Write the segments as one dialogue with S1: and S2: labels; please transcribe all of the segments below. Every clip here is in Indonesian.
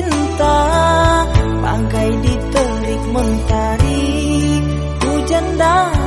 S1: cinta. Bangkai diterik mentari Hujan datang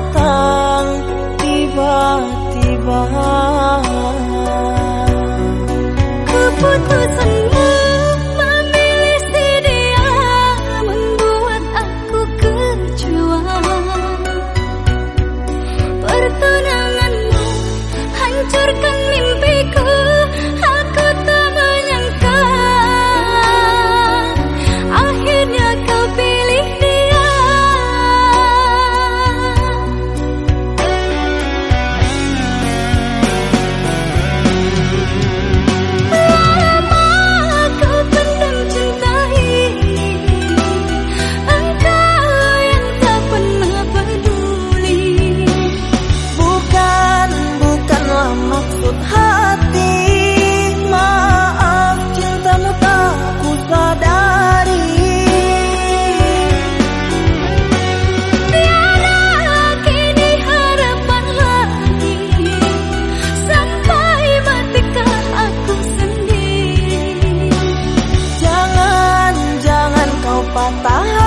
S2: 把。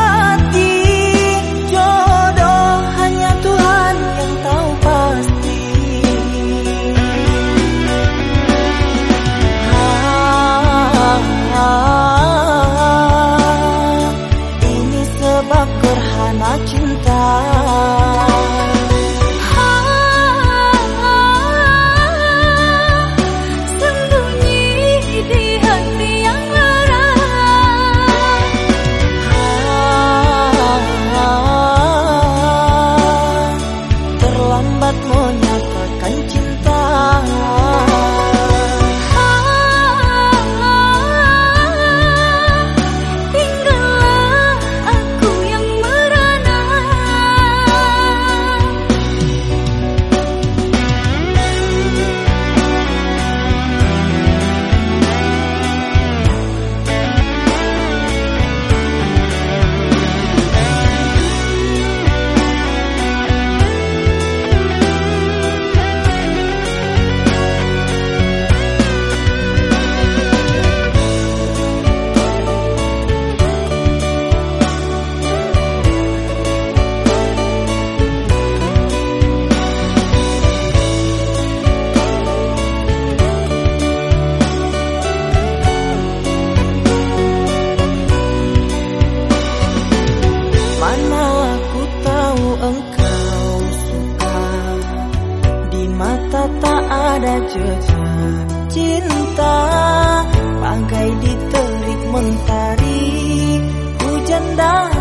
S1: ada jejak cinta. Bangkai diterik mentari Hujan dan